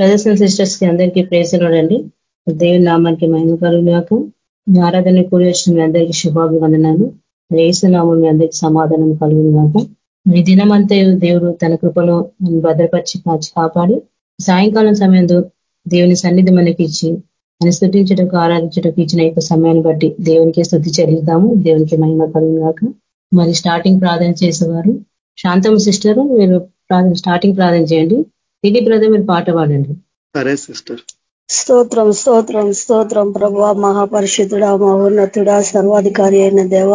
ప్రదర్శన సిస్టర్స్కి అందరికీ ప్రేసలోడండి దేవుని నామానికి మహిమ కలుగునాక ఆరాధన కూడి వచ్చిన మీ అందరికీ శుభాభివందనాలు. రేసునామం మీ అందరికీ సమాధానం కలుగునాక ఈ దినమంతా దేవుడు తన కృపలో భద్రపరిచి కాచి కాపాడి సాయంకాలం సమయంలో దేవుని సన్నిధి మనకి ఇచ్చి అని స్థుతించటకు ఆరాధించటకు ఇచ్చిన యొక్క సమయాన్ని బట్టి దేవునికి స్థుతి చెల్లిద్దాము. దేవునికి మహిమ కలుగునాక మరి స్టార్టింగ్ ప్రార్థన చేసేవారు. శాంతం సిస్టర్ మీరు స్టార్టింగ్ ప్రార్థన చేయండి. ఇది బ్రదర్ మీరు పాట పాడండి. సరే సిస్టర్. స్తోత్రం స్తోత్రం స్తోత్రం ప్రభు మహాపరిషుతుడ మహోన్నతుడ సర్వాధికారి అయిన దేవ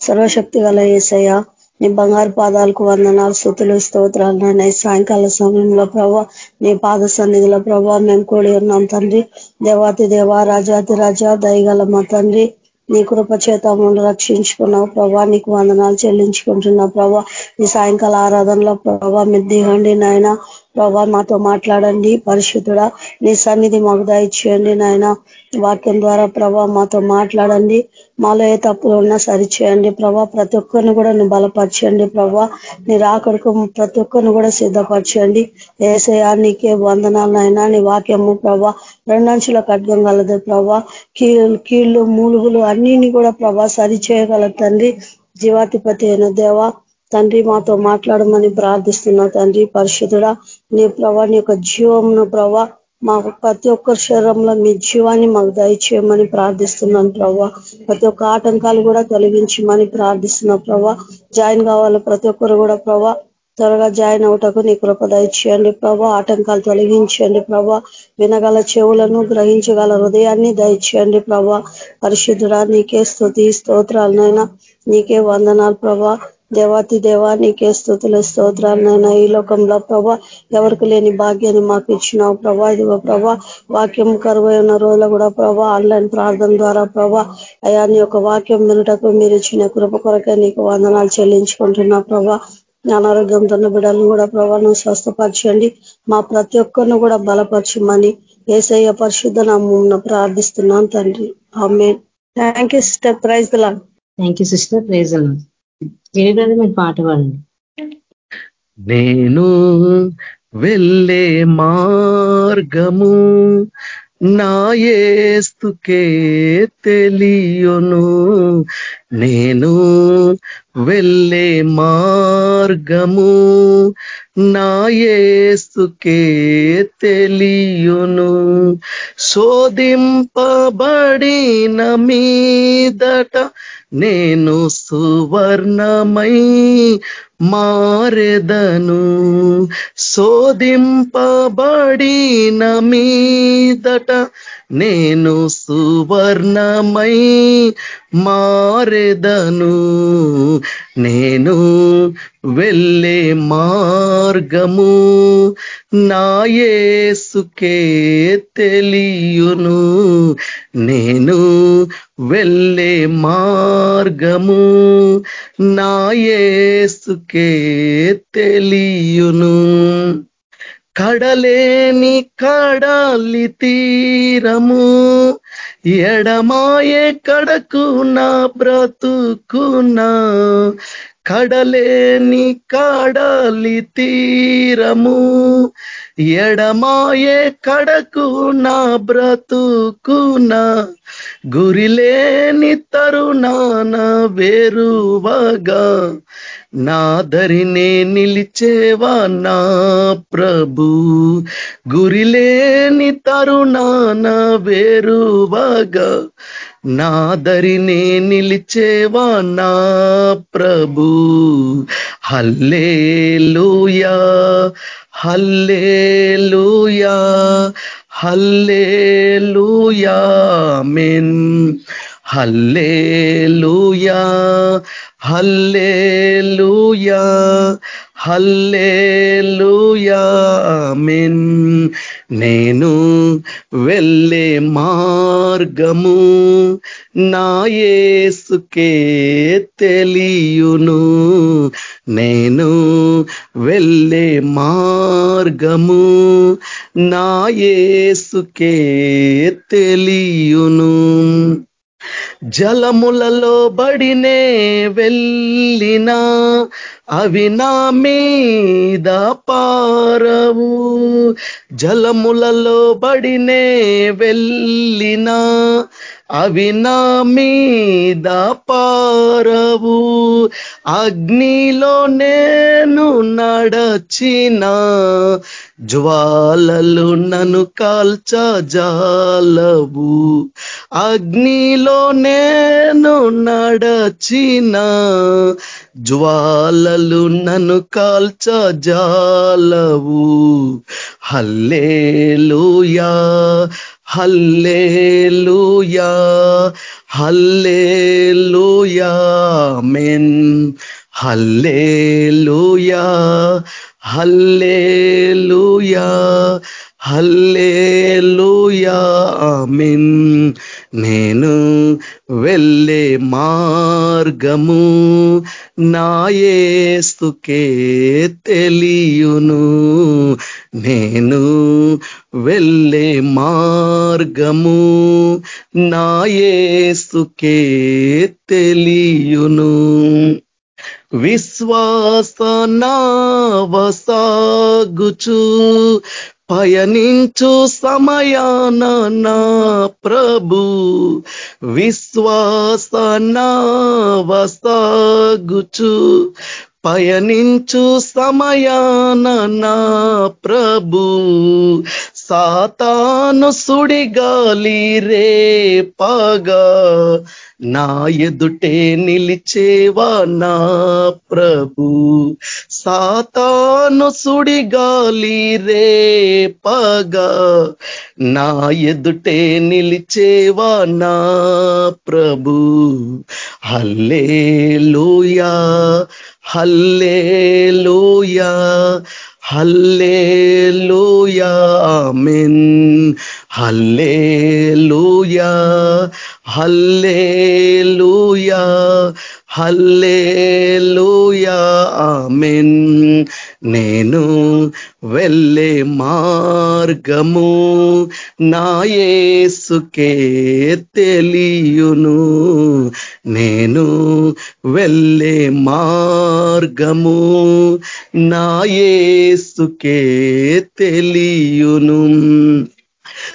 సర్వశక్తి గల ఏసయ్య నీ బంగారు పాదాలకు వందనాలు స్థుతులు స్తోత్రాలు నాయన. సాయంకాల సమయంలో ప్రభా నీ పాద సన్నిధిలో ప్రభా మేము కూడి ఉన్నాం తండ్రి. దేవాతి దేవ రాజాతి రాజా దయగల మా తండ్రి. నీ కృప చేత మమ్మల్ని రక్షించుకున్నావు ప్రభా నీకు వందనాలు చెల్లించుకుంటున్నావు ప్రభా ఈ సాయంకాల ఆరాధనలో ప్రభా మీరు దిగండి నాయన. ప్రభా మాతో మాట్లాడండి. పరిశుద్ధుడా నీ సన్నిధి మాకు దయచేయండి నాయన. వాక్యం ద్వారా ప్రభా మాతో మాట్లాడండి. మాలో ఏ తప్పులు ఉన్నా సరిచేయండి ప్రభా. ప్రతి ఒక్కరిని కూడా నువ్వు బలపరచండి ప్రభా. నీ రాకడకు ప్రతి ఒక్కరిని కూడా సిద్ధపరచండి. ఏసయా నీకే వందనాలనైనా నీ వాక్యము ప్రభా రెండంచుల ఖడ్గం కలదు ప్రభా. కీళ్ళు కీళ్ళు మూలుగులు అన్నిని కూడా ప్రభా సరి తండ్రి. జీవాధిపతి అయిన దేవా తండ్రి మాతో మాట్లాడమని ప్రార్థిస్తున్నా తండ్రి పరిశుద్ధుడా నీ ప్రభా నీ యొక్క జీవమును ప్రభా మాకు ప్రతి ఒక్కరి శరీరంలో మీ జీవాన్ని మాకు దయచేయమని ప్రార్థిస్తున్నాను ప్రభా. ప్రతి ఒక్క ఆటంకాలు కూడా తొలగించమని ప్రార్థిస్తున్నా ప్రభా. జాయిన్ కావాలి ప్రతి ఒక్కరు కూడా ప్రభా త్వరగా జాయిన్ అవటకు నీ కృప దయచేయండి ప్రభా. ఆటంకాలు తొలగించండి ప్రభా. వినగల చెవులను గ్రహించగల హృదయాన్ని దయచేయండి ప్రభా. పరిశుద్ధుడా నీకే స్థుతి స్తోత్రాలనైనా నీకే వందనాలు ప్రభా. దేవాతి దేవా నీకే స్థుతుల స్తోత్రాలనైనా ఈ లోకంలో ప్రభా ఎవరికి లేని భాగ్యాన్ని మాకు ఇచ్చినావు ప్రభా. ఇదిగో ప్రభా వాక్యం కరువై ఉన్న రోజులు కూడా ప్రభా ఆన్లైన్ ప్రార్థన ద్వారా ప్రభా అయా నీ యొక్క వాక్యం వినుటకు మీరు ఇచ్చిన కృప కొరకే నీకు వందనాలు చెల్లించుకుంటున్నా ప్రభా. అనారోగ్యంతో ఉన్న బిడ్డలను కూడా ప్రభా నువ్వు స్వస్థపరచండి. మా ప్రతి ఒక్కరిని కూడా బలపరచమని ఏసయ్య పరిశుద్ధ నామం ప్రార్థిస్తున్నాను తండ్రి. ఆమె thank you sister praise thank you sister praise ఏడాది మీరు పాట పాడండి. నేను వెళ్ళే మార్గము నాయేస్తుకే తెలియను. నేను వెళ్ళే మార్గము నాయేస్తుకే తెలియను. శోధింపబడిన మీదట నేను సువర్ణమై మారెదను. శోధింపబడిన మీదట నేను సువర్ణమై మారెదను. నేను వెళ్ళే మార్గము నాయేసుకే తెలియును. నేను వెళ్ళే మార్గము నాయేసుకే తెలియును. కడలేని కడలి తీరము ఎడమాయే కడకు నా బ్రతుకునా కడలేని కడలి తీరము ఎడమాయే కడకు నా బ్రతుకున గురిలేని తరుణాన వేరువగా నాదరినే నిలిచేవా నా ప్రభు గురిలేని తరుణాన వేరువగా నాదరినే నిలిచేవా నా ప్రభు? Hallelujah hallelujah hallelujah amen hallelujah hallelujah hallelujah amen నేను వెళ్ళే మార్గము నాయేసుకే తెలియును. నేను వెళ్ళే మార్గము నాయేసుకే తెలియును. జలములలో బడినే వెళ్ళినా అవి నా మీద పారవు. జలములలో బడినే వెళ్ళినా అవి నా మీద పారవు. అగ్నిలో నేను నడచిన జ్వాలలు నన్ను కాల్చజాలవు. అగ్నిలో నేను నడచిన జ్వాలలు నన్ను కాల్చజాలవు. Hallelujah. Hallelujah hallelujah amen hallelujah hallelujah hallelujah amen నేను వెళ్ళే మార్గము నాయేస్తుకే తెలియును. నేను వెళ్ళే మార్గము నాయేస్తుకే తెలియును. విశ్వాసనావసాగుచు పయనించు సమయాన నా ప్రభు. విశ్వాసనావసాగుచు పయనించు సమయాన నా ప్రభు. సాతాను సుడిగాలి రే పగా. నా ఎదుటే నిలిచేవా నా ప్రభు? సాతాను సుడిగాలి రే పగా. నా ఎదుటే నిలిచేవా నా ప్రభు? Hallelujah hallelujah hallelujah amen. Hallelujah hallelujah hallelujah amen. నేను వెళ్ళే మార్గము నాయేసుకే తెలియును. నేను వెళ్ళే మార్గము నాయేసుకే తెలియును.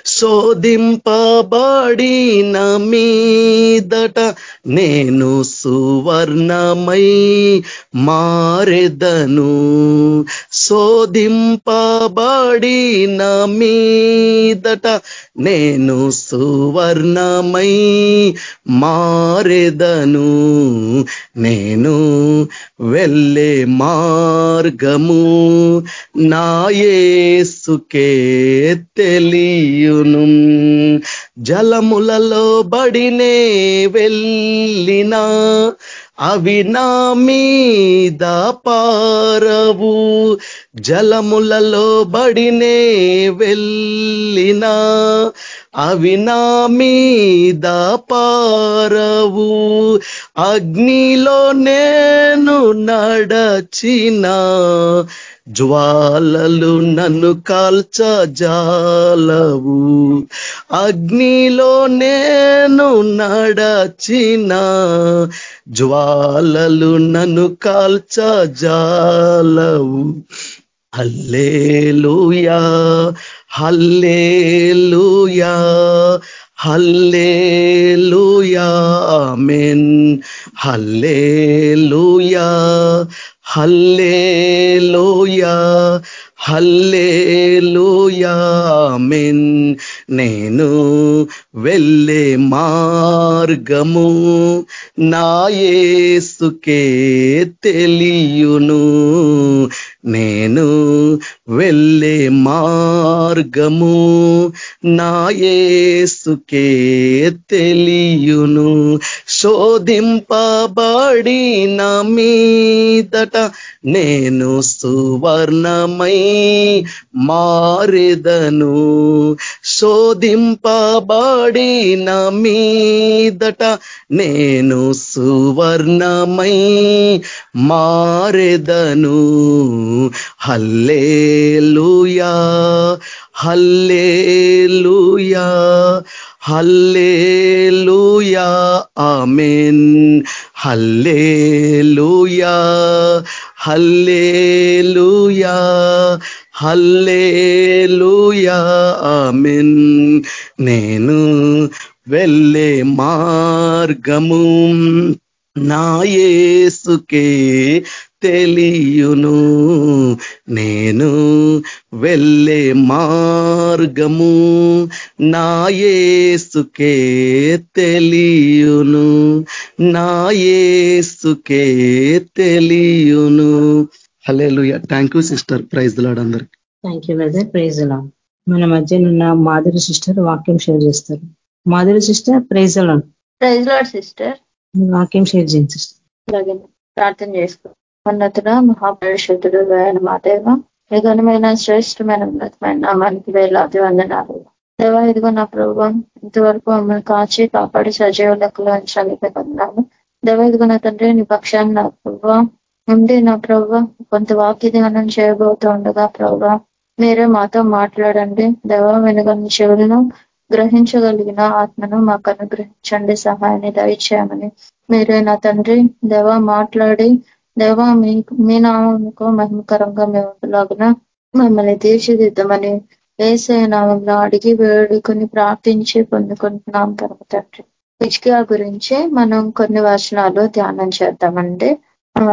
శోధింపబడిన మీదట నేను సువర్ణమై మారెదను శోధింపబడిన మీదట నేను సువర్ణమై మారెదను. నేను వెళ్ళే మార్గము నాయేసుకే తెలియును. జలములలో బడినే వెళ్ళినా అవి నా మీద పారవు. జలములలో బడినే వెళ్ళినా అవి నా మీద పారవు. అగ్నిలో నేను నడచిన జ్వాలలు నన్ను కాల్చ జాలవు. అగ్నిలో నేను నడచిన జ్వాలలు నన్ను కాల్చ జాలవు. Hallelujah hallelujah hallelujah amen hallelujah hallelujah hallelujah amen. నేను వెళ్ళే మార్గము నాయేసుకే తెలియును. నేను వెళ్ళే మార్గము నాయేసుకే తెలియును. శోధింపబడిన మీదట నేను సువర్ణమై మారెదను. శోధింపబడిన మీదట నేను సువర్ణమై మారెదను. Hallelujah hallelujah hallelujah amen. Hallelujah hallelujah hallelujah amen. నేను వెళ్ళే మార్గము నాయేసుకే తెలియును. నేను వెళ్ళే మార్గము నాయేసుకే తెలియును. నాయేసుకే తెలియును. Hallelujah thank you sister praise lord అందరికి. Thank you brother praise lord మన మధ్య ఉన్న మాధురి సిస్టర్ వాక్యం షేర్ చేస్తారు. Madhuri sister praise lord praise lord sister వాక్యం షేర్ చేయండి సిస్టర్ అలాగే ప్రార్థన చేసుకో. ఉన్నతుడ? మహాపరిషుద్ధుడు వేయన మా దేవ ఈ ఘనమైన శ్రేష్టమైన ఉన్నతమైన నామానికి వేలాది వందనాలు. దేవ ఇదిగో నా ప్రభావం ఇంతవరకు మమ్మల్ని కాచి కాపాడి సజీవ లెక్కలో ఉంచడానికి వందనాలు. దేవ ఇదిగో నా తండ్రి నీ పక్షాన్ని నా ప్రభావ ఉండి నా ప్రభావ కొంత వాక్య ధ్యానం చేయబోతూ ఉండగా ప్రభావ మీరే మాతో మాట్లాడండి. దేవ వెనుగని చెవులను గ్రహించగలిగిన ఆత్మను మాకు అనుగ్రహించండి. సహాయాన్ని దయచేయమని మీరే నా తండ్రి దేవ మాట్లాడి దేవ మీ మీ నామకు మహిమకరంగా మేము ఉంటులాగున మమ్మల్ని తీర్చిదిద్దామని వేసే నామంలో అడిగి వేడుకొని ప్రార్థించి పొందుకుంటున్నాం పరమ తండ్రి. హిజ్కియా గురించి మనం కొన్ని వచనాలు ధ్యానం చేద్దామండి. ఆ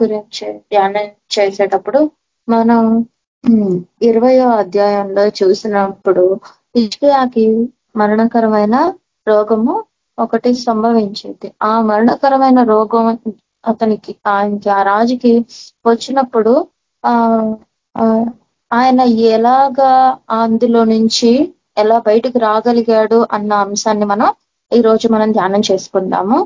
గురించి ధ్యానం చేసేటప్పుడు మనం ఇరవయో అధ్యాయంలో చూసినప్పుడు హిజ్కియాకి మరణకరమైన రోగము ఒకటి సంభవించింది. ఆ మరణకరమైన రోగం అతనికి ఆయనకి ఆ రాజుకి వచ్చినప్పుడు ఆ ఆయన ఎలాగా అందులో నుంచి ఎలా బయటకు రాగలిగాడు అన్న అంశాన్ని మనం ఈ రోజు మనం ధ్యానం చేసుకుందాము.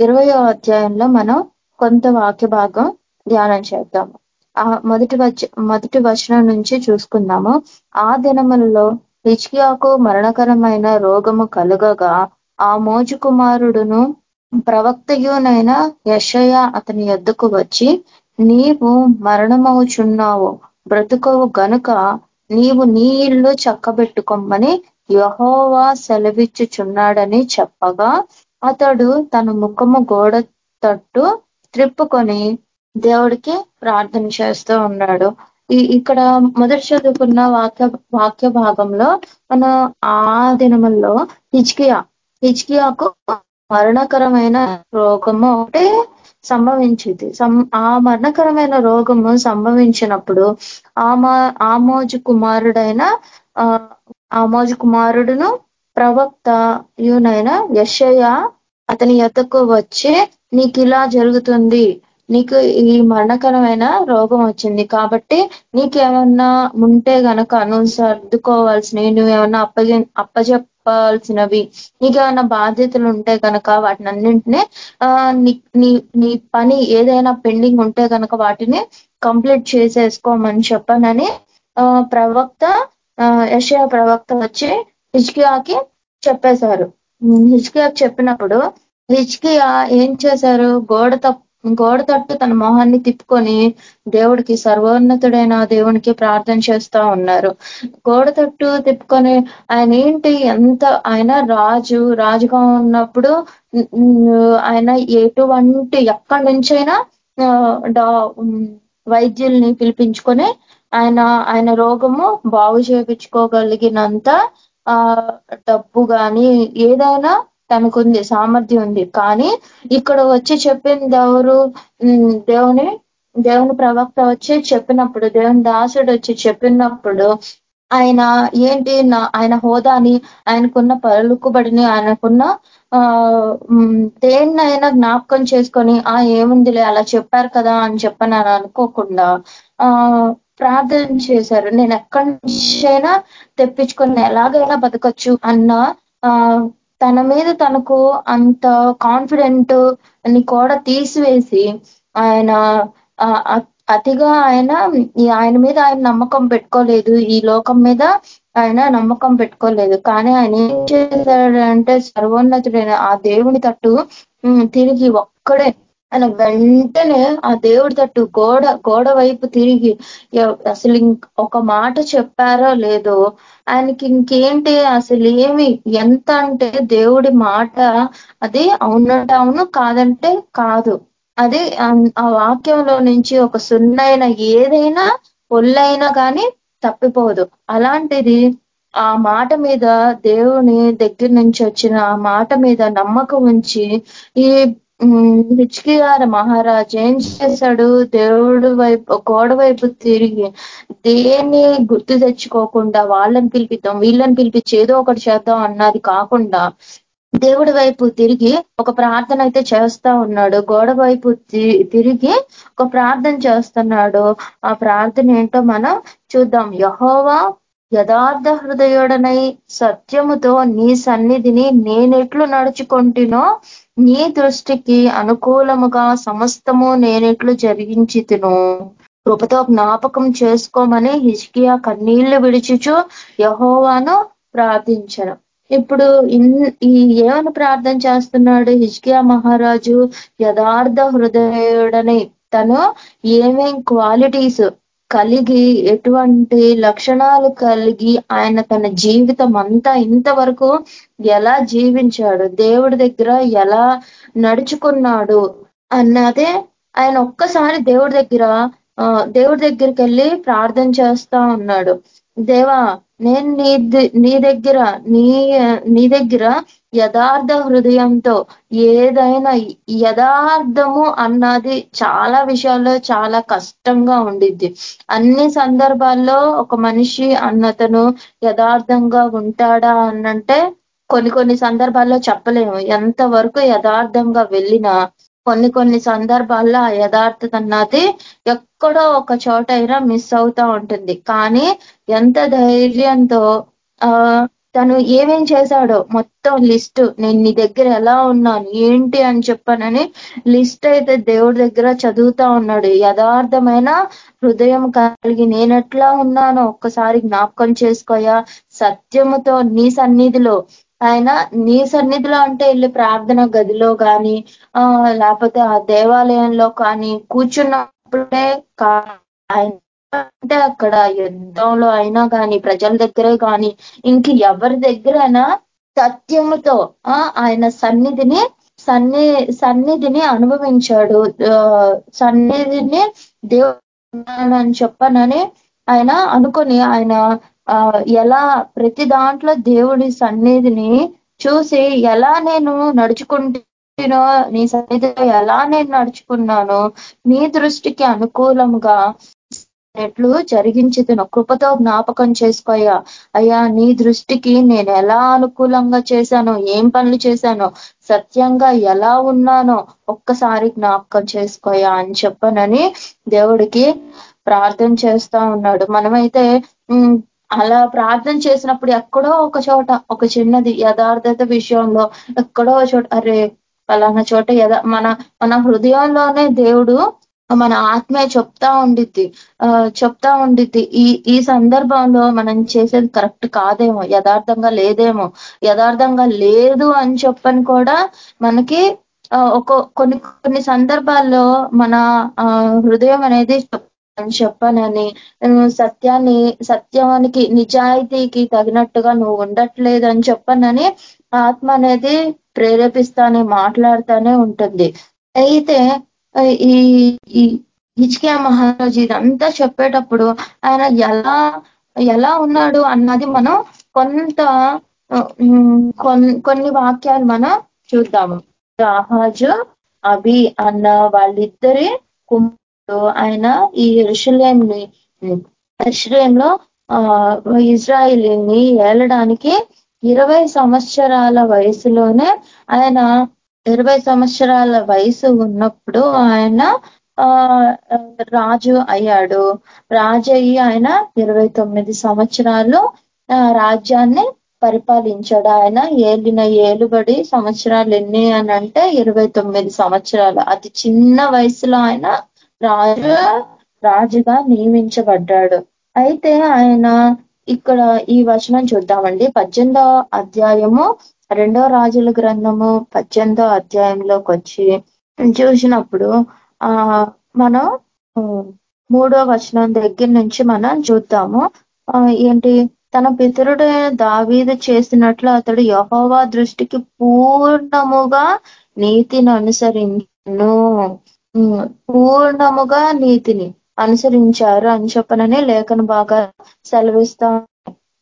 ఇరవయో అధ్యాయంలో మనం కొంత వాక్య భాగం ధ్యానం చేద్దాము. ఆ మొదటి వచ మొదటి వచనం నుంచి చూసుకుందాము. ఆ దినములలో హిచ్కియాకు మరణకరమైన రోగము కలుగగా ఆ మోజు కుమారుడును ప్రవక్తయునైన యషయ అతని యొద్దకు వచ్చి నీవు మరణమవుచున్నావు బ్రతుకవు గనుక నీవు నీ ఇల్లు చక్కబెట్టుకోమని యహోవా సెలవిచ్చుచున్నాడని చెప్పగా అతడు తన ముఖము గోడ తట్టు త్రిప్పుకొని దేవుడికి ప్రార్థన చేస్తూ ఉన్నాడు. ఈ ఇక్కడ మొదటి చదువుకున్న వాక్య వాక్య భాగంలో మన ఆ దినముల్లో హిజ్కియా హిజ్కియాకు మరణకరమైన రోగము ఒకటి సంభవించింది. ఆ మరణకరమైన రోగము సంభవించినప్పుడు ఆమా ఆమోజు కుమారుడైన ఆ ఆమోజు కుమారుడును ప్రవక్త యునైన యశయ అతని ఎతకు వచ్చే నీకు ఇలా జరుగుతుంది. నీకు ఈ మరణకరమైన రోగం వచ్చింది. కాబట్టి నీకేమన్నా ఉంటే గనక నువ్వు సర్దుకోవాల్సినవి నువ్వేమన్నా చెప్పాల్సినవి. నీకు ఏమైనా బాధ్యతలు ఉంటే గనక వాటిని అన్నింటినీ ఆ నీ నీ పని ఏదైనా పెండింగ్ ఉంటే గనక వాటిని కంప్లీట్ చేసేసుకోమని చెప్పనని ఆ ప్రవక్త యషయా ప్రవక్త వచ్చి హిజ్కియాకి చెప్పేశారు. హిజ్కియాకి చెప్పినప్పుడు హిజ్కియా ఏం చేశారు? గోడ తప్ప గోడ తట్టు తన మొహాన్ని తిప్పుకొని దేవుడికి సర్వోన్నతుడైన దేవునికి ప్రార్థన చేస్తా ఉన్నారు. గోడ తట్టు తిప్పుకొని ఆయన ఏంటి ఎంత ఆయన రాజు రాజుగా ఉన్నప్పుడు ఆయన ఎటువంటి ఎక్కడి నుంచైనా డా వైద్యుల్ని పిలిపించుకొని ఆయన ఆయన రోగము బాగు చేయించుకోగలిగినంత ఆ డబ్బు కానీ ఏదైనా తనకుంది సామర్థ్యం ఉంది. కానీ ఇక్కడ వచ్చి చెప్పింది ఎవరు? దేవుని దేవుని ప్రవక్త వచ్చి చెప్పినప్పుడు దేవుని దాసుడు వచ్చి చెప్పినప్పుడు ఆయన ఏంటి నా ఆయన హోదాని ఆయనకున్న పలుకుబడిని ఆయనకున్న ఆ దేన్నైనా జ్ఞాపకం చేసుకొని ఆ ఏముందిలే అలా చెప్పారు కదా అని చెప్పని అనుకోకుండా ఆ ప్రార్థన చేశారు. నేను ఎక్కడి నుంచైనా తెప్పించుకొని ఎలాగైనా బతకచ్చు అన్న ఆ తన మీద తనకు అంత కాన్ఫిడెంట్ని కూడా తీసివేసి ఆయన అతిగా ఆయన ఆయన మీద ఆయన నమ్మకం పెట్టుకోలేదు. ఈ లోకం మీద ఆయన నమ్మకం పెట్టుకోలేదు. కానీ ఆయన ఏం చేశాడంటే సర్వోన్నతుడైన ఆ దేవుని తట్టు తిరిగి ఒక్కడే ఆయన వెంటనే ఆ దేవుడి తట్టు గోడ గోడ వైపు తిరిగి అసలు ఒక మాట చెప్పారో లేదో ఆయనకి ఇంకేంటి? అసలు ఏమి? ఎంత అంటే దేవుడి మాట అది అవునంటే అవును కాదంటే కాదు. అది ఆ వాక్యంలో నుంచి ఒక సున్నైన ఏదైనా ఒళ్ళైనా కానీ తప్పిపోదు. అలాంటిది ఆ మాట మీద దేవుని దగ్గర నుంచి వచ్చిన ఆ మాట మీద నమ్మకం ఉంచి ఈ హిచ్కియార మహారాజ్ ఏం చేశాడు? దేవుడు వైపు గోడ వైపు తిరిగి దేన్ని గుర్తు తెచ్చుకోకుండా వాళ్ళని పిలిపిద్దాం వీళ్ళని పిలిపించి ఏదో ఒకటి చేద్దాం అన్నది కాకుండా దేవుడి వైపు తిరిగి ఒక ప్రార్థన అయితే చేస్తా ఉన్నాడు. గోడ వైపు తిరిగి ఒక ప్రార్థన చేస్తున్నాడు. ఆ ప్రార్థన ఏంటో మనం చూద్దాం. యహోవా యథార్థ హృదయుడనై సత్యముతో నీ సన్నిధిని నేనెట్లు నడుచుకుంటునో నీ దృష్టికి అనుకూలముగా సమస్తము నేనెట్లు జరిగించి కృపతో జ్ఞాపకం చేసుకోమని హిజ్కియా కన్నీళ్ళు విడిచుచు యహోవాను ప్రార్థించను. ఇప్పుడు ఈ ఏమని ప్రార్థన చేస్తున్నాడు హిజ్కియా మహారాజు? యథార్థ హృదయుడని తను ఏమేం క్వాలిటీస్ కలిగి ఎటువంటి లక్షణాలు కలిగి ఆయన తన జీవితం అంతా ఇంతవరకు ఎలా జీవించాడు? దేవుడి దగ్గర ఎలా నడుచుకున్నాడు? అన్నదే ఆయన ఒక్కసారి దేవుడి దగ్గర దేవుడి దగ్గరికి వెళ్ళి ప్రార్థన చేస్తా ఉన్నాడు. దేవా నేను నీ నీ దగ్గర నీ నీ దగ్గర యథార్థ హృదయంతో ఏదైనా యథార్థము అన్నది చాలా విషయాల్లో చాలా కష్టంగా ఉండిద్ది. అన్ని సందర్భాల్లో ఒక మనిషి అన్నతను యథార్థంగా ఉంటాడా అన్నంటే కొన్ని కొన్ని సందర్భాల్లో చెప్పలేము. ఎంతవరకు యథార్థంగా వెళ్ళినా కొన్ని కొన్ని సందర్భాల్లో ఆ యథార్థత అన్నది ఎక్కడో ఒక చోట అయినా మిస్ అవుతా ఉంటుంది. కానీ ఎంత ధైర్యంతో ఆ తను ఏమేం చేశాడో మొత్తం లిస్ట్ నేను నీ దగ్గర ఎలా ఉన్నాను ఏంటి అని చెప్పానని లిస్ట్ అయితే దేవుడి దగ్గర చదువుతా ఉన్నాడు. యథార్థమైన హృదయం కలిగి నేనెట్లా ఉన్నానో ఒక్కసారి జ్ఞాపకం చేసుకోయా సత్యముతో నీ సన్నిధిలో ఆయన నీ సన్నిధిలో అంటే వెళ్ళి ప్రార్థన గదిలో కానీ ఆ లేకపోతే ఆ దేవాలయంలో కానీ కూర్చున్నప్పుడే ఆయన అంటే అక్కడ యుద్ధంలో అయినా కానీ ప్రజల దగ్గరే కానీ ఇంక ఎవరి దగ్గరైనా సత్యముతో ఆ ఆయన సన్నిధిని సన్ని సన్నిధిని అనుభవించాడు. సన్నిధిని దేవుడు అని చెప్పనని ఆయన అనుకొని ఆయన ఎలా ప్రతి దాంట్లో దేవుడి సన్నిధిని చూసి ఎలా నేను నడుచుకుంటున్నా నీ సన్నిధిలో ఎలా నేను నడుచుకున్నానో నీ దృష్టికి అనుకూలంగా ఎట్లు జరిగించుతున్న కృపతో జ్ఞాపకం చేసుకోయా. అయ్యా నీ దృష్టికి నేను ఎలా అనుకూలంగా చేశాను ఏం పనులు చేశానో సత్యంగా ఎలా ఉన్నానో ఒక్కసారి జ్ఞాపకం చేసుకోయా అని చెప్పనని దేవుడికి ప్రార్థన చేస్తా ఉన్నాడు. మనమైతే అలా ప్రార్థన చేసినప్పుడు ఎక్కడో ఒక చోట ఒక చిన్నది యథార్థత విషయంలో ఎక్కడో చోట అరే పలానా చోట యథా మన మన హృదయంలోనే దేవుడు మన ఆత్మే చెప్తా ఉండిద్ది. చెప్తా ఉండిద్ది. ఈ ఈ సందర్భంలో మనం చేసేది కరెక్ట్ కాదేమో యథార్థంగా లేదేమో. యథార్థంగా లేదు అని చెప్పని కూడా మనకి ఒక కొన్ని కొన్ని సందర్భాల్లో మన హృదయం అనేది అని చెప్పనని సత్యాన్ని సత్యానికి నిజాయితీకి తగినట్టుగా నువ్వు ఉండట్లేదు అని చెప్పనని ఆత్మ అనేది ప్రేరేపిస్తానే మాట్లాడుతానే ఉంటుంది. అయితే ఈ హిచ్కియా మహారాజు ఇదంతా చెప్పేటప్పుడు ఆయన ఎలా ఎలా ఉన్నాడు అన్నది మనం కొంత కొన్ని వాక్యాలు మనం చూద్దాము. రాహాజు అభి అన్న వాళ్ళిద్దరి ఆయన ఈ ఋషులేంని లో ఇజ్రాయిల్ని ఏలడానికి ఇరవై సంవత్సరాల వయసులోనే ఆయన ఇరవై సంవత్సరాల వయసు ఉన్నప్పుడు ఆయన ఆ రాజు అయ్యాడు. రాజు అయ్యి ఆయన ఇరవై తొమ్మిది సంవత్సరాలు రాజ్యాన్ని పరిపాలించాడు. ఆయన ఏలిన ఏలుబడి సంవత్సరాలు ఎన్ని అని అంటే ఇరవై తొమ్మిది సంవత్సరాలు. అతి చిన్న వయసులో ఆయన రాజు రాజుగా నియమించబడ్డాడు. అయితే ఆయన ఇక్కడ ఈ వచనం చూద్దామండి. పద్దెనిమిదో అధ్యాయము రెండో రాజుల గ్రంథము పద్దెనిమిదో అధ్యాయంలోకి వచ్చి చూసినప్పుడు ఆ మనం మూడో వచనం దగ్గర నుంచి మనం చూద్దాము. ఏంటి? తన పితరుడు దావీదు చేసినట్లు అతడు యహోవా దృష్టికి పూర్ణముగా నీతిని అనుసరించను. పూర్ణముగా నీతిని అనుసరించారు అని చెప్పననే లేఖన బాగా సెలవిస్తా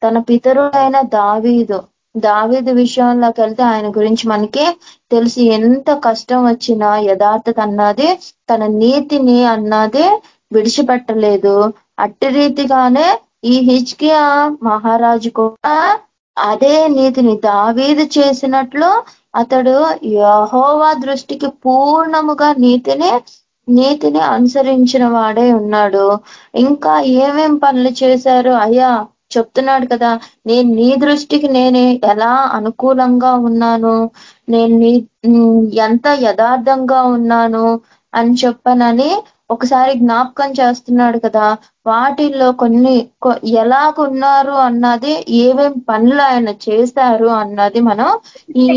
తన పితరుడైన దావీదు దావీదు విషయంలోకి వెళ్తే ఆయన గురించి మనకి తెలిసి ఎంత కష్టం వచ్చినా యథార్థత అన్నది తన నీతిని అన్నది విడిచిపెట్టలేదు. అట్టి రీతిగానే ఈ హిజ్కియా మహారాజు కూడా అదే నీతిని దావీదు చేసినట్లు అతడు యహోవా దృష్టికి పూర్ణముగా నీతినే నీతిని అనుసరించిన వాడే ఉన్నాడు. ఇంకా ఏమేం పనులు చేశారు? అయ్యా చెప్తున్నాడు కదా నేను నీ దృష్టికి నేనే ఎలా అనుకూలంగా ఉన్నాను? నేను నీ ఎంత యథార్థంగా ఉన్నాను అని చెప్పనని ఒకసారి జ్ఞాపకం చేస్తున్నాడు కదా. వాటిల్లో కొన్ని ఎలాగున్నారు అన్నది ఏమేం పనులు ఆయన చేశారు అన్నది మనం ఈ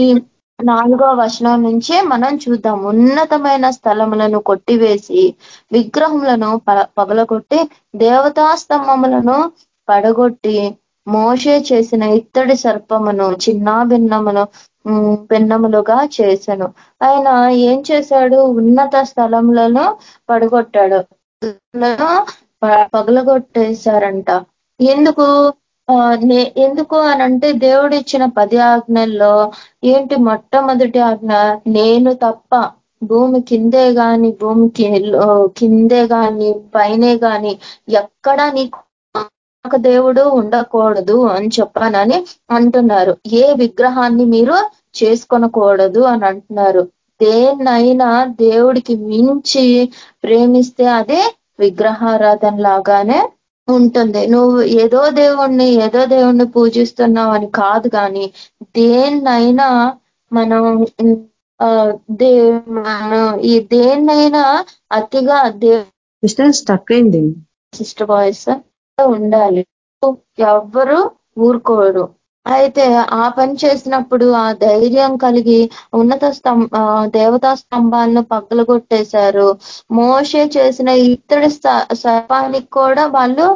నాలుగో వచనం నుంచే మనం చూద్దాం. ఉన్నతమైన స్థలములను కొట్టివేసి విగ్రహములను పగలగొట్టి దేవతా స్తంభములను పడగొట్టి మోషే చేసిన ఇత్తడి సర్పమును చిన్న భిన్నమును భిన్నములుగా చేశాను ఆయన ఏం చేశాడు? ఉన్నత స్థలములను పడగొట్టాడు. పగలగొట్టేశారంట. ఎందుకు? ఎందుకు అనంటే దేవుడు ఇచ్చిన పది ఆజ్ఞల్లో ఏంటి మొట్టమొదటి ఆజ్ఞ? నేను తప్ప భూమి కిందే గాని భూమి కిందే గాని పైనే గాని ఎక్కడ నీకు దేవుడు ఉండకూడదు అని చెప్పానని అంటున్నారు. ఏ విగ్రహాన్ని మీరు చేసుకొనకూడదు అని అంటున్నారు. దేన్నైనా దేవుడికి మించి ప్రేమిస్తే అదే విగ్రహారాధన లాగానే ఉంటుంది. నువ్వు ఏదో దేవుణ్ణి ఏదో దేవుణ్ణి పూజిస్తున్నావు అని కాదు కానీ దేన్నైనా మనం దే మనం ఈ దేన్నైనా అతిగా దే స్టక్ అయింది సిస్టర్ బాయ్స్ ఉండాలి. ఎవ్వరు ఊరుకోరు. అయితే ఆ పని చేసినప్పుడు ఆ ధైర్యం కలిగి ఉన్నత స్తంభ దేవతా స్తంభాలను పగలగొట్టేశారు. మోషే చేసిన ఇతడి సర్పానికి కూడా వాళ్ళు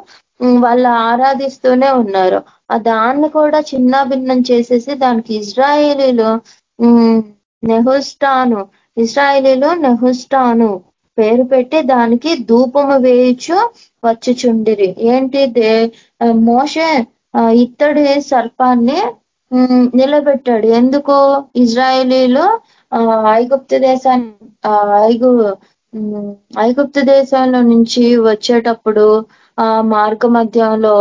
వాళ్ళు ఆరాధిస్తూనే ఉన్నారు. ఆ దాన్ని కూడా చిన్న భిన్నం చేసేసి దానికి ఇజ్రాయేలీలు నెహుస్టాను ఇజ్రాయేలీలు నెహుస్టాను పేరు పెట్టి దానికి ధూపము వేయచ్చు వచ్చుచుండిరి. ఏంటి దే మోషే ఇత్తడి సర్పాన్ని నిలబెట్టాడు. ఎందుకు ఇజ్రాయేలీలు ఐగుప్తు దేశాన్ని ఐగు ఐగుప్తు దేశంలో నుంచి వచ్చేటప్పుడు ఆ మార్గ మధ్యంలో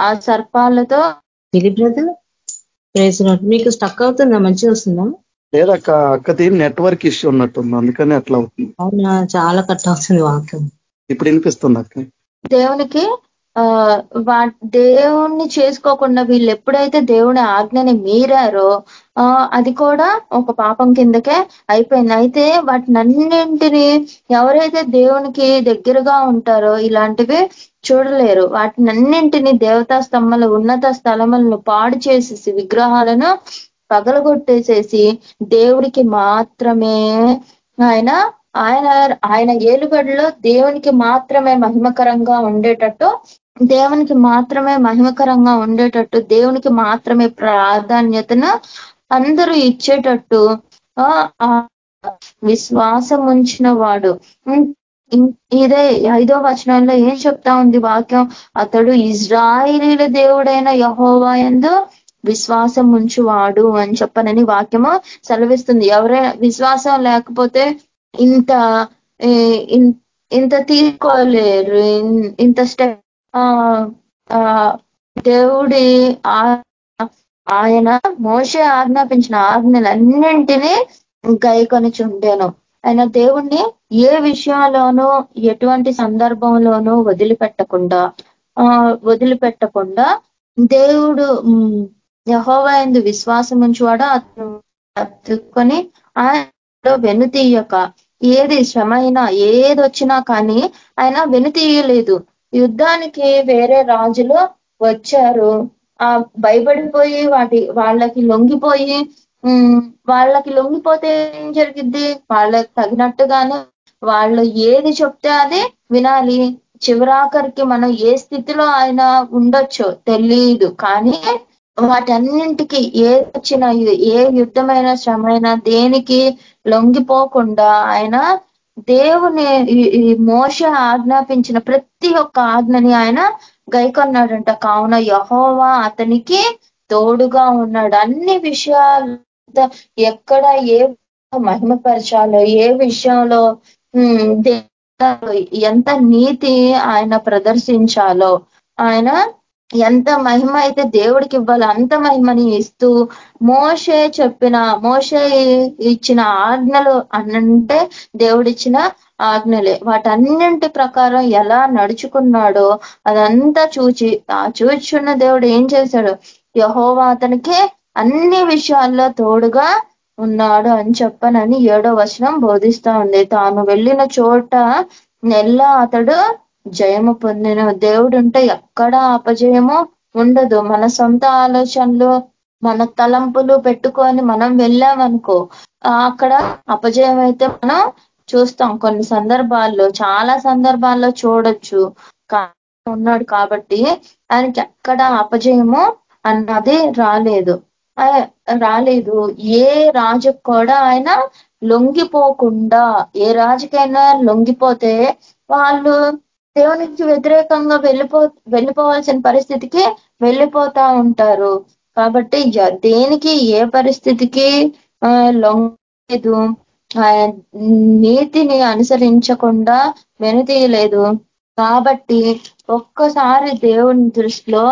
ఆ సర్పాలతో మీకు స్టక్ అవుతుందా? మంచిగా వస్తుందా? లేదక్క అక్కది నెట్వర్క్ ఇష్యూ ఉన్నట్టుంది. అందుకని అట్లా అవుతుంది. అవునా? చాలా కట్ అవుతుంది వాక్యం. ఇప్పుడు వినిపిస్తుంది అక్క? దేవునికి వా దేవుణ్ణి చేసుకోకుండా వీళ్ళు ఎప్పుడైతే దేవుని ఆజ్ఞని మీరారో అది కూడా ఒక పాపం కిందకే అయిపోయింది. అయితే వాటినన్నింటినీ ఎవరైతే దేవునికి దగ్గరగా ఉంటారో ఇలాంటివి చూడలేరు. వాటినన్నింటినీ దేవతా స్తంభాలు ఉన్నత స్థలములను పాడు చేసేసి విగ్రహాలను పగలగొట్టేసేసి దేవుడికి మాత్రమే ఆయన ఆయన ఆయన ఏలుబడిలో దేవునికి మాత్రమే మహిమకరంగా ఉండేటట్టు దేవునికి మాత్రమే మహిమకరంగా ఉండేటట్టు దేవునికి మాత్రమే ప్రాధాన్యతను అందరూ ఇచ్చేటట్టు ఆ విశ్వాసం ఉంచిన వాడు. ఇదే ఐదో వచనంలో ఏం చెప్తా ఉంది వాక్యం? అతడు ఇజ్రాయిలీల దేవుడైన యహోవా ఎందు విశ్వాసం ఉంచువాడు అని చెప్పనని వాక్యము సెలవిస్తుంది. ఎవరైనా విశ్వాసం లేకపోతే ఇంత ఇంత తీసుకోలేరు ఇంత స్టెప్ దేవుడి ఆయన మోసే ఆజ్ఞాపించిన ఆజ్ఞలన్నింటినీ గైకొని చుండేను ఆయన దేవుణ్ణి ఏ విషయంలోనూ ఎటువంటి సందర్భంలోనూ వదిలిపెట్టకుండా వదిలిపెట్టకుండా దేవుడు యహోవా ఎందు విశ్వాసం ఉంచువాడో అతను అతుక్కొని ఆయన వెనుతీయక ఏది శ్రమ అయినా ఏది వచ్చినా కానీ ఆయన వెనుతీయలేదు. యుద్ధానికి వేరే రాజులు వచ్చారు. ఆ భయపడిపోయి వాటి వాళ్ళకి లొంగిపోయి వాళ్ళకి లొంగిపోతే ఏం జరిగిద్ది? వాళ్ళకి తగినట్టుగానే వాళ్ళు ఏది చెప్తే అది వినాలి. చివరాఖరికి మనం ఏ స్థితిలో ఆయన ఉండొచ్చో తెలియదు కానీ వాటన్నింటికి ఏ వచ్చిన ఏ యుద్ధమైన శ్రమైనా దేనికి లొంగిపోకుండా ఆయన దేవుని ఈ మోస ఆజ్ఞాపించిన ప్రతి ఒక్క ఆజ్ఞని ఆయన గైకొన్నాడంట. కావున యహోవా అతనికి తోడుగా ఉన్నాడు. అన్ని విషయాలు ఎక్కడ ఏ మహిమపరచాలో ఏ విషయంలో ఎంత నీతి ఆయన ప్రదర్శించాలో ఆయన ఎంత మహిమ అయితే దేవుడికి ఇవ్వాలి అంత మహిమని ఇస్తూ మోసే చెప్పిన మోసే ఇచ్చిన ఆజ్ఞలు అనంటే దేవుడిచ్చిన ఆజ్ఞలే. వాటన్నింటి ప్రకారం ఎలా నడుచుకున్నాడో అదంతా చూచి ఆ చూచున్న దేవుడు ఏం చేశాడు? యహోవా అతనికి అన్ని విషయాల్లో తోడుగా ఉన్నాడు అని చెప్పనని ఏడో వచనం బోధిస్తా ఉంది. తాను వెళ్ళిన చోట నెల్ల అతడు జయము పొందిన దేవుడు ఉంటే ఎక్కడ అపజయము ఉండదు. మన సొంత ఆలోచనలు మన తలంపులు పెట్టుకొని మనం వెళ్ళామనుకో అక్కడ అపజయం అయితే మనం చూస్తాం. కొన్ని సందర్భాల్లో చాలా సందర్భాల్లో చూడొచ్చు. ఉన్నాడు కాబట్టి ఆయనకి ఎక్కడ అపజయము అన్నది రాలేదు. రాలేదు. ఏ రాజు కూడా ఆయన లొంగిపోకుండా ఏ రాజుకైనా లొంగిపోతే వాళ్ళు దేవునికి వ్యతిరేకంగా వెళ్ళిపో వెళ్ళిపోవాల్సిన పరిస్థితికి వెళ్ళిపోతా ఉంటారు. కాబట్టి దేనికి ఏ పరిస్థితికి లొంగలేదు. నీతిని అనుసరించకుండా వెనుతీయలేదు కాబట్టి ఒక్కసారి దేవుని దృష్టిలో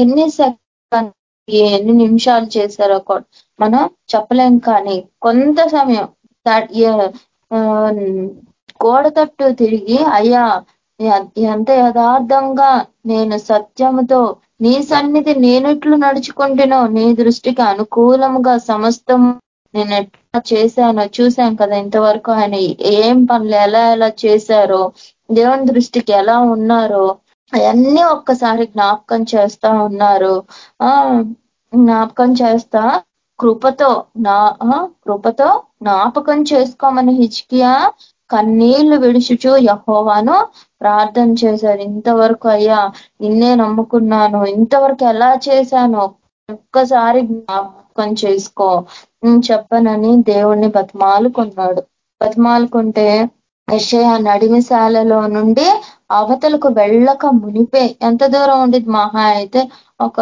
ఎన్ని ఎన్ని నిమిషాలు చేశారో మనం చెప్పలేం కానీ కొంత సమయం గోడ తట్టు తిరిగి అయ్యా ఎంత యథార్థంగా నేను సత్యముతో నీ సన్నిధి నేనెట్లు నడుచుకుంటునో నీ దృష్టికి అనుకూలముగా సమస్తం నేను ఎట్లా చేశానో చూశాం కదా ఇంతవరకు ఆయన ఏం పనులు ఎలా ఎలా చేశారో దేవుని దృష్టికి ఎలా ఉన్నారో అవన్నీ ఒక్కసారి జ్ఞాపకం చేస్తా ఉన్నారు. ఆ జ్ఞాపకం చేస్తా కృపతో నా కృపతో జ్ఞాపకం చేసుకోమని హిచ్కియా కన్నీళ్ళు విడుచుచు యహోవాను ప్రార్థన చేశారు. ఇంతవరకు అయ్యా నిన్నే నమ్ముకున్నాను. ఇంతవరకు ఎలా చేశాను ఒక్కసారి జ్ఞాపకం చేసుకో. చెప్పనని దేవుణ్ణి బతిమాలుకున్నాడు. బతిమాలుకుంటే యషయ నడిమిశాలలో నుండి అవతలకు వెళ్ళక మునిపే. ఎంత దూరం ఉండేది మహా అయితే ఒక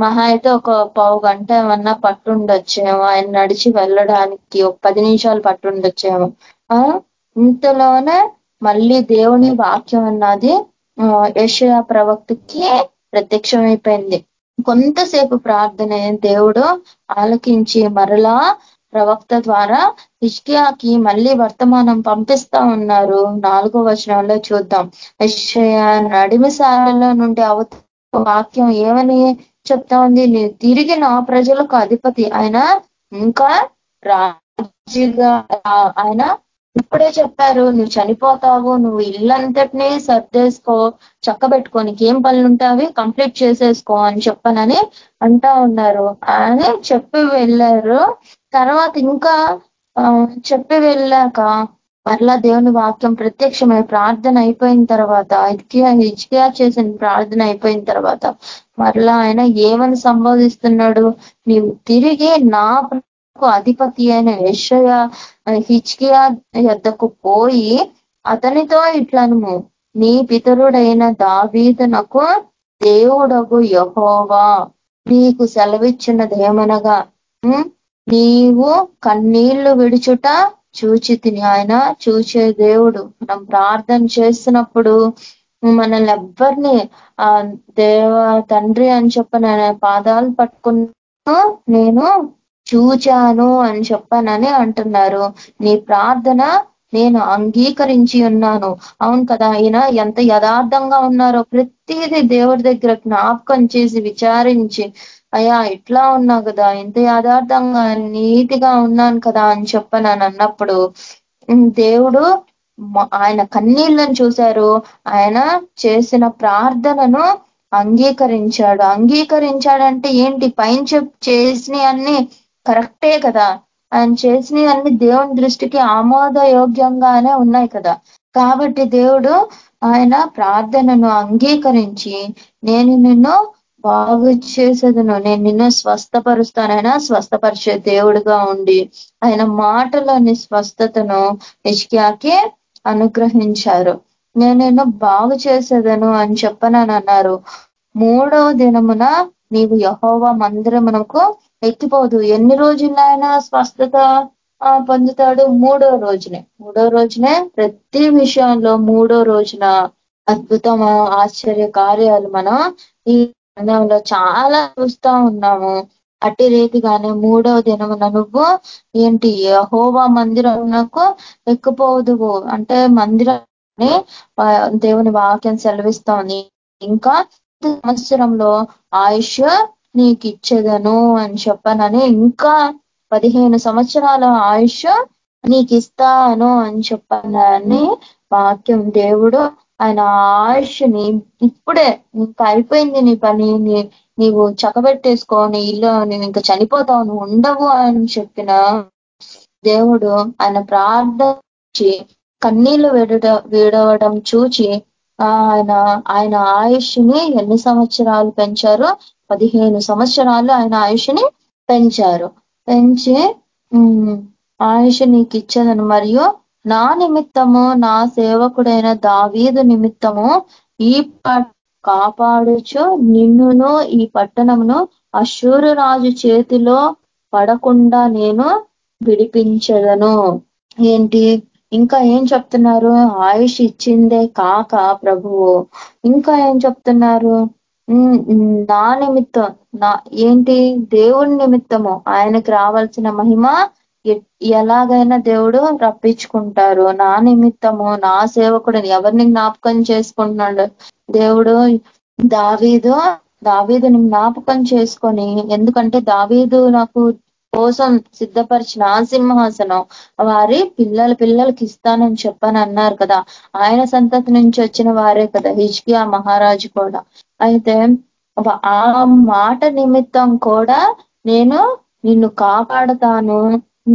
మహా అయితే ఒక పావు గంట ఏమన్నా పట్టుండొచ్చేమో. ఆయన నడిచి వెళ్ళడానికి ఒక పది నిమిషాలు పట్టుండొచ్చేమో. ఆ? ఇంతలోనే మళ్ళీ దేవుని వాక్యం అన్నది యశయ ప్రవక్తకి ప్రత్యక్షమైపోయింది. కొంతసేపు ప్రార్థన దేవుడు ఆలకించి మరలా ప్రవక్త ద్వారా హిష్కియాకి మళ్ళీ వర్తమానం పంపిస్తా ఉన్నారు. నాలుగో వచనంలో చూద్దాం. యశయ నడిమిసాలలో నుండి అవత వాక్యం ఏమని చెప్తా ఉంది? తిరిగి నా ప్రజలకు అధిపతి ఆయన ఇంకా రాజుగా ఆయన ఇప్పుడే చెప్పారు నువ్వు చనిపోతావు నువ్వు ఇల్లంతటినీ సర్దేసుకో చక్కబెట్టుకో నీకేం పనులు ఉంటావి కంప్లీట్ చేసేసుకో అని చెప్పనని అంటా ఉన్నారు. అని చెప్పి వెళ్ళారు. తర్వాత ఇంకా చెప్పి వెళ్ళాక మరలా దేవుని వాక్యం ప్రత్యక్షమై ప్రార్థన అయిపోయిన తర్వాత ఇజ్కియా ఇజ్కియా చేసిన ప్రార్థన అయిపోయిన తర్వాత మరలా ఆయన ఏమని సంబోధిస్తున్నాడు? నీవు తిరిగి నా అధిపతి అయిన యశయ హిచ్కియా యొద్దకు పోయి అతనితో ఇట్లను నీ పితరుడైన దావీదునకు దేవుడగు యహోవా నీకు సెలవిచ్చినదేమనగా నీవు కన్నీళ్ళు విడుచుట చూచి తిని ఆయన చూచే దేవుడు. మనం ప్రార్థన చేస్తున్నప్పుడు మనల్ని ఎవ్వరిని ఆ దేవ తండ్రి అని చెప్పిన పాదాలు పట్టుకున్నా నేను చూచాను అని చెప్పానని అంటున్నారు. నీ ప్రార్థన నేను అంగీకరించి ఉన్నాను. అవును కదా ఆయన ఎంత యథార్థంగా ఉన్నారో ప్రతిదీ దేవుడి దగ్గర జ్ఞాపకం చేసి విచారించి అయ్యా ఇట్లా ఉన్నా కదా ఇంత యథార్థంగా నీతిగా ఉన్నాను కదా అని చెప్పనని అన్నప్పుడు దేవుడు ఆయన కన్నీళ్ళను చూశారు. ఆయన చేసిన ప్రార్థనను అంగీకరించాడు. అంగీకరించాడంటే ఏంటి? పైన చేసిన అన్ని కరెక్టే కదా. ఆయన చేసినవి అన్ని దేవుని దృష్టికి ఆమోదయోగ్యంగానే ఉన్నాయి కదా. కాబట్టి దేవుడు ఆయన ప్రార్థనను అంగీకరించి నేను నిన్ను బాగు చేసేదను నేను నిన్ను స్వస్థపరుస్తానైనా స్వస్థపరిచే దేవుడుగా ఉండి ఆయన మాటలోని స్వస్థతను ఇష్కియాకి అనుగ్రహించారు. నేను నిన్ను బాగు చేసేదను అని చెప్పనని అన్నారు. మూడవ దినమున నీవు యహోవా మందిరమునకు ఎక్కిపోదు. ఎన్ని రోజులైనా స్వస్థత పొందుతాడు మూడో రోజునే. మూడో రోజునే ప్రతి విషయంలో మూడో రోజున అద్భుతం ఆశ్చర్య కార్యాలు మనం ఈ గ్రంథంలో చాలా చూస్తా ఉన్నాము. అట్టి రీతిగానే మూడో దినమున నువ్వు ఏంటి? హోవా మందిరంకు ఎక్కిపోదువు అంటే మందిరాన్ని దేవుని వాక్యం సెలవిస్తోంది. ఇంకా సంవత్సరంలో ఆయుష్ నీకు ఇచ్చేదను అని చెప్పనని ఇంకా పదిహేను సంవత్సరాల ఆయుష్ నీకు ఇస్తాను అని చెప్పనని వాక్యం దేవుడు ఆయన ఆయుష్ని ఇప్పుడే ఇంకా అయిపోయింది నీ పని నీవు చక్కబెట్టేసుకో నీ ఇల్లు నువ్వు ఇంకా చనిపోతావు నువ్వు ఉండవు అని చెప్పిన దేవుడు ఆయన ప్రార్థించి కన్నీళ్ళు విడట విడవడం చూచి ఆయన ఆయన ఆయుష్ని ఎన్ని సంవత్సరాలు పెంచారు? పదిహేను సంవత్సరాలు ఆయన ఆయుష్ని పెంచారు. పెంచి ఆయుష్ నీకు మరియు నా నిమిత్తము నా సేవకుడైన దావీదు నిమిత్తము ఈ కాపాడుచు నిన్నును ఈ పట్టణమును అశూరు రాజు చేతిలో పడకుండా నేను విడిపించదను. ఏంటి? ఇంకా ఏం చెప్తున్నారు? ఆయుష్ ఇచ్చిందే కాక ప్రభువు. ఇంకా ఏం చెప్తున్నారు? నా నిమిత్తం నా ఏంటి? దేవుని నిమిత్తము. ఆయనకి రావాల్సిన మహిమ ఎలాగైనా దేవుడు రప్పించుకుంటారు. నా నిమిత్తము నా సేవకుడిని ఎవరిని జ్ఞాపకం చేసుకుంటున్నాడు? దేవుడు దావీదు దావీదుని జ్ఞాపకం చేసుకొని ఎందుకంటే దావీదు నాకు కోసం సిద్ధపరిచిన సింహాసనం వారి పిల్లల పిల్లలకి ఇస్తానని చెప్పని అన్నారు కదా. ఆయన సంతతి నుంచి వచ్చిన వారే కదా హిజ్కియా మహారాజు కూడా. అయితే ఆ మాట నిమిత్తం కూడా నేను నిన్ను కాపాడతాను.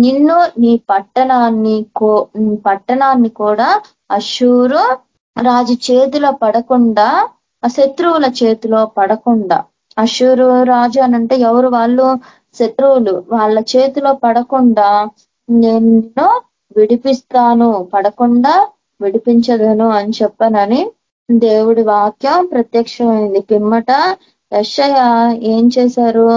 నిన్ను నీ పట్టణాన్ని పట్టణాన్ని కూడా అశూరు రాజు చేతిలో పడకుండా శత్రువుల చేతిలో పడకుండా. అశూరు రాజు అనంటే ఎవరు? వాళ్ళు శత్రువులు. వాళ్ళ చేతిలో పడకుండా నేను విడిపిస్తాను. పడకుండా విడిపించదను అని చెప్పనని దేవుడి వాక్యం ప్రత్యక్షమైంది. పిమ్మట యశయ ఏం చేశారు?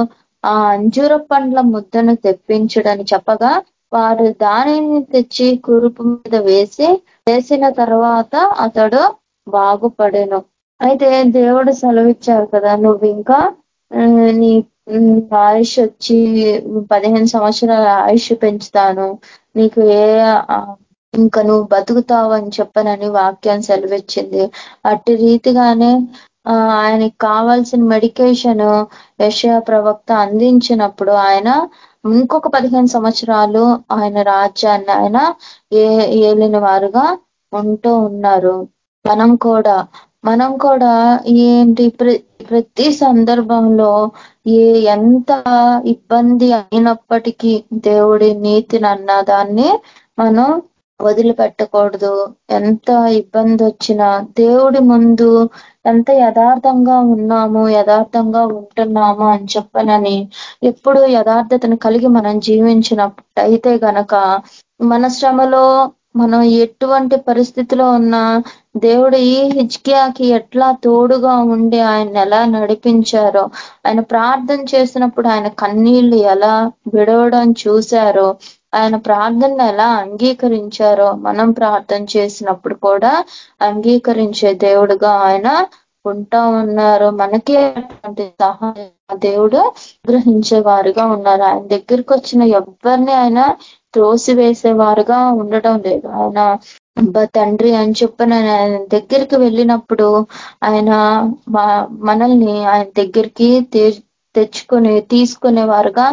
ఆ అంజూర పండ్ల ముద్దను తెప్పించడని చెప్పగా వారు దానిని తెచ్చి కురుపు మీద వేసి వేసిన తర్వాత అతడు బాగుపడేను. అయితే దేవుడు సెలవిచ్చారు కదా నువ్వు ఇంకా నీ ఆయుష్ వచ్చి పదిహేను సంవత్సరాల ఆయుష్ పెంచుతాను. నీకు ఏ ఇంకా నువ్వు బతుకుతావని చెప్పనని వాక్యం సెలవిచ్చింది. అట్టి రీతిగానే ఆయనకి కావాల్సిన మెడికేషన్ యశ ప్రవక్త అందించినప్పుడు ఆయన ఇంకొక పదిహేను సంవత్సరాలు ఆయన రాజ్యాన్ని ఆయన ఏ ఏలిన వారుగా ఉంటూ ఉన్నారు. మనం కూడా మనం కూడా ఏంటి ప్రతి సందర్భంలో ఏ ఎంత ఇబ్బంది అయినప్పటికీ దేవుడి నీతిని అన్న దాన్ని మనం వదిలిపెట్టకూడదు. ఎంత ఇబ్బంది వచ్చినా దేవుడి ముందు ఎంత యథార్థంగా ఉన్నాము యథార్థంగా ఉంటున్నాము అని చెప్పనని ఎప్పుడు యథార్థతను కలిగి మనం జీవించినట్టయితే గనక మన శ్రమలో మనం ఎటువంటి పరిస్థితిలో ఉన్నా దేవుడు ఈ హిజ్కియాకి ఎట్లా తోడుగా ఉండి ఆయన ఎలా నడిపించారో ఆయన ప్రార్థన చేసినప్పుడు ఆయన కన్నీళ్ళు ఎలా విడవడం చూశారో ఆయన ప్రార్థన ఎలా అంగీకరించారో మనం ప్రార్థన చేసినప్పుడు కూడా అంగీకరించే దేవుడుగా ఆయన ఉంటా ఉన్నారు. మనకే అటువంటి సహాయం దేవుడు గ్రహించే వారుగా ఉన్నారు. ఆయన దగ్గరికి వచ్చిన ఎవరిని ఆయన త్రోసివేసేవారుగా ఉండటం లేదు. ఆయన తండ్రి అని చెప్పిన ఆయన దగ్గరికి వెళ్ళినప్పుడు ఆయన మనల్ని ఆయన దగ్గరికి తెచ్చుకుని తీసుకునేవారుగా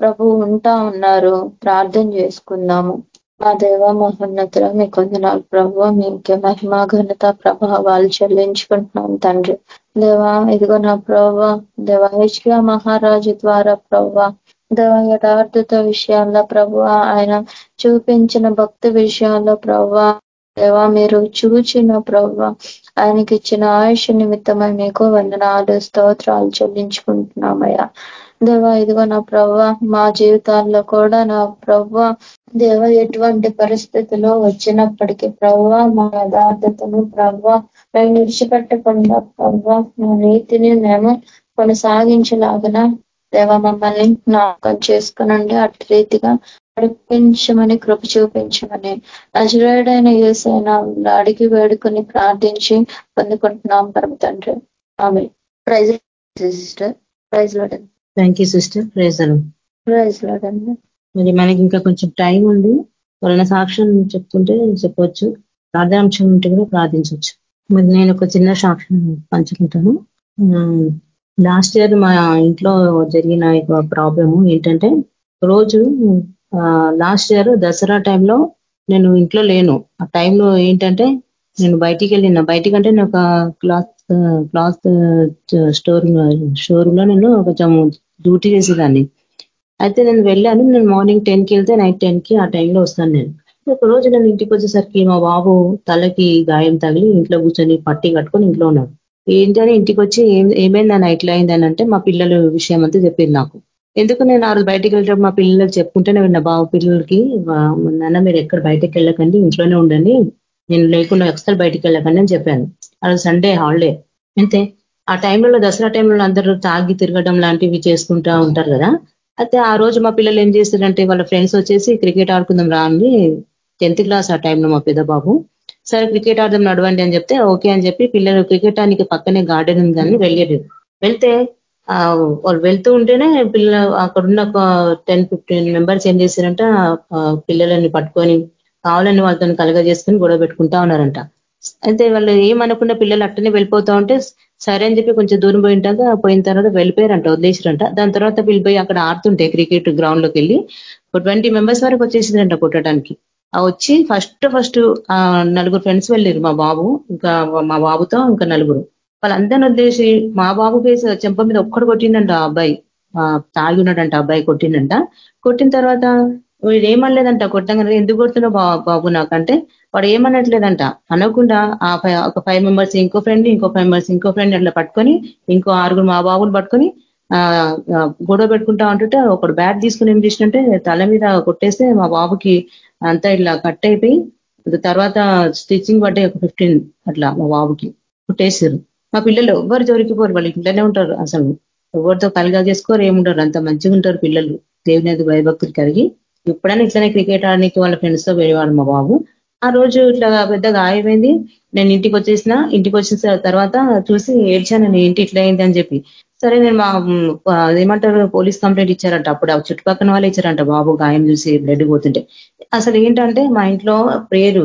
ప్రభు ఉంటా ఉన్నారు. ప్రార్థన చేసుకుందాము. మా దేవ మహోన్నతుల మీ కొందనాలు ప్రభు మీకే మహిమా ఘనత ప్రభావాలు చెల్లించుకుంటున్నాం తండ్రి. దేవా ఇదిగో నా ప్రభు దేవ హెచ్గా మహారాజు ద్వారా ప్రభు దేవ యథార్థత విషయాల్లో ప్రభు ఆయన చూపించిన భక్తి విషయాల్లో ప్రభు దేవా మీరు చూచిన ప్రభు ఆయనకి ఇచ్చిన ఆయుష్ నిమిత్తమై మీకు వందనాలు స్తోత్రాలు చెల్లించుకుంటున్నామయ్యా. దేవా ఇదిగో నా ప్రవ్వ మా జీవితాల్లో కూడా నా ప్రవ్వ దేవ ఎటువంటి పరిస్థితిలో వచ్చినప్పటికీ ప్రవ్వ మా యథార్థతను ప్రవ్వ మేము విడిచిపెట్టకుండా ప్రవ్వ మా నీతిని మేము కొనసాగించలాగిన దేవ మమ్మల్ని జ్ఞాపకం చేసుకునండి. అటు రీతిగా నడిపించమని కృప చూపించమని నజరేడైన ఏసైనా అడిగి వేడుకొని ప్రార్థించి పొందుకుంటున్నాం పరమ తండ్రి. ఆమె praise sister. Praise లోడండి thank you sister. Praise praise లోడండి మరి మనకి ఇంకా కొంచెం టైం ఉంది. వాళ్ళ సాక్ష్యం చెప్పుకుంటే చెప్పవచ్చు ప్రార్థనాంశం ఉంటే కూడా ప్రార్థించవచ్చు. మరి నేను ఒక చిన్న సాక్ష్యం పంచుకుంటాను. లాస్ట్ ఇయర్ మా ఇంట్లో జరిగిన ప్రాబ్లము ఏంటంటే రోజు లాస్ట్ ఇయర్ దసరా టైంలో నేను ఇంట్లో లేను. ఆ టైంలో ఏంటంటే నేను బయటికి వెళ్ళిన బయటికంటే నేను ఒక క్లాత్ క్లాత్ స్టోర్ షోరూమ్లో నేను కొంచెం డ్యూటీ చేసేదాన్ని. అయితే నేను వెళ్ళాను నేను మార్నింగ్ టెన్కి వెళ్తే నైట్ టెన్కి ఆ టైంలో వస్తాను నేను. ఒక రోజు నేను ఇంటికి వచ్చేసరికి మా బాబు తలకి గాయం తగిలి ఇంట్లో కూర్చొని పట్టి కట్టుకొని ఇంట్లో ఉన్నాడు. ఏంటని ఇంటికి వచ్చి ఏమైంది ఏమైందని ఇట్లా అయిందని అంటే మా పిల్లల విషయం అంతా చెప్పింది నాకు. ఎందుకు నేను ఆ రోజు బయటికి వెళ్ళేటప్పుడు మా పిల్లలకు చెప్పుకుంటేనే విన్న బాబు పిల్లలకి నాన్న మీరు ఎక్కడ బయటకు వెళ్ళకండి ఇంట్లోనే ఉండండి నేను లేకుండా ఎక్స్ట్రా బయటికి వెళ్ళకండి అని చెప్పాను. ఆ రోజు సండే హాలిడే. అంతే. ఆ టైంలో దసరా టైంలో అందరూ తాగి తిరగడం లాంటివి చేసుకుంటా ఉంటారు కదా. అయితే ఆ రోజు మా పిల్లలు ఏం చేస్తారంటే వాళ్ళ ఫ్రెండ్స్ వచ్చేసి క్రికెట్ ఆడుకుందాం రా అని టెన్త్ క్లాస్ ఆ టైంలో మా పెద్ద బాబు సరే క్రికెట్ ఆడదాం నడవండి అని చెప్తే ఓకే అని చెప్పి పిల్లలు క్రికెట్ ఆనికి పక్కనే గార్డెన్ ఉందని వెళ్ళారు. వెళ్తే వాళ్ళు వెళ్తూ ఉంటేనే పిల్ల అక్కడున్న ఒక టెన్ ఫిఫ్టీన్ మెంబర్స్ ఏం చేశారంట పిల్లలని పట్టుకొని కావాలని వాళ్ళతో కలగ చేసుకొని గొడవ పెట్టుకుంటా ఉన్నారంట. అయితే వాళ్ళు ఏమనకుండా పిల్లలు అట్టనే వెళ్ళిపోతా ఉంటే సరే అని చెప్పి కొంచెం దూరం పోయింటాక పోయిన తర్వాత వెళ్ళిపోయారంట వదిలేసారంట. దాని తర్వాత వెళ్ళిపోయి అక్కడ ఆడుతుంటే క్రికెట్ గ్రౌండ్లోకి వెళ్ళి ఒక ట్వంటీ మెంబర్స్ వరకు వచ్చేసిందంట కొట్టడానికి. వచ్చి ఫస్ట్ ఫస్ట్ నలుగురు ఫ్రెండ్స్ వెళ్ళారు మా బాబు ఇంకా మా బాబుతో ఇంకా నలుగురు. వాళ్ళందరిని వదిలేసి మా బాబు ఫేస్ చెంప మీద ఒక్కడు కొట్టిండంట ఆ అబ్బాయి. తాగి ఉన్నాడంట అబ్బాయి కొట్టిండంట. కొట్టిన తర్వాత వీడు ఏమనలేదంట కొట్టంగా ఎందుకు కొడుతున్నావు బాబు నాకంటే? వాడు ఏమనట్లేదంట. అనకుండా ఆ ఒక ఫైవ్ మెంబర్స్ ఇంకో ఫ్రెండ్ ఇంకో ఫైవ్ మెంబర్స్ ఇంకో ఫ్రెండ్ అట్లా పట్టుకొని ఇంకో ఆరుగురు మా బాబుని పట్టుకొని గొడవ పెట్టుకుంటా ఉంటుంటే ఒకడు బ్యాట్ తీసుకుని ఏం చేసినంటే తల మీద కొట్టేస్తే మా బాబుకి అంతా ఇట్లా కట్ అయిపోయి తర్వాత స్టిచ్చింగ్ పడ్డాయి ఒక ఫిఫ్టీన్ అట్లా మా బాబుకి. కుట్టేసారు. మా పిల్లలు ఎవ్వరు దొరికిపోరు వాళ్ళు ఇంట్లోనే ఉంటారు అసలు. ఎవరితో కలిగా చేసుకోరు ఏముంటారు అంత మంచిగా ఉంటారు పిల్లలు. దేవుని భయభక్తులు కలిగి ఎప్పుడైనా ఇట్లనే క్రికెట్ ఆడడానికి వాళ్ళ ఫ్రెండ్స్తో వెళ్ళేవాడు మా బాబు. ఆ రోజు ఇట్లా పెద్దగా గాయమైంది నేను ఇంటికి వచ్చేసిన. ఇంటికి వచ్చిన తర్వాత చూసి ఏడ్చాను నేను ఇంటి ఇట్లా అయింది అని చెప్పి. సరే నేను మా ఏమంటారు పోలీస్ కంప్లైంట్ ఇచ్చారంట. అప్పుడు ఆ చుట్టుపక్కల వాళ్ళు ఇచ్చారంట బాబు గాయం చూసి బ్లడ్ పోతుంటే. అసలు ఏంటంటే మా ఇంట్లో ప్రేయర్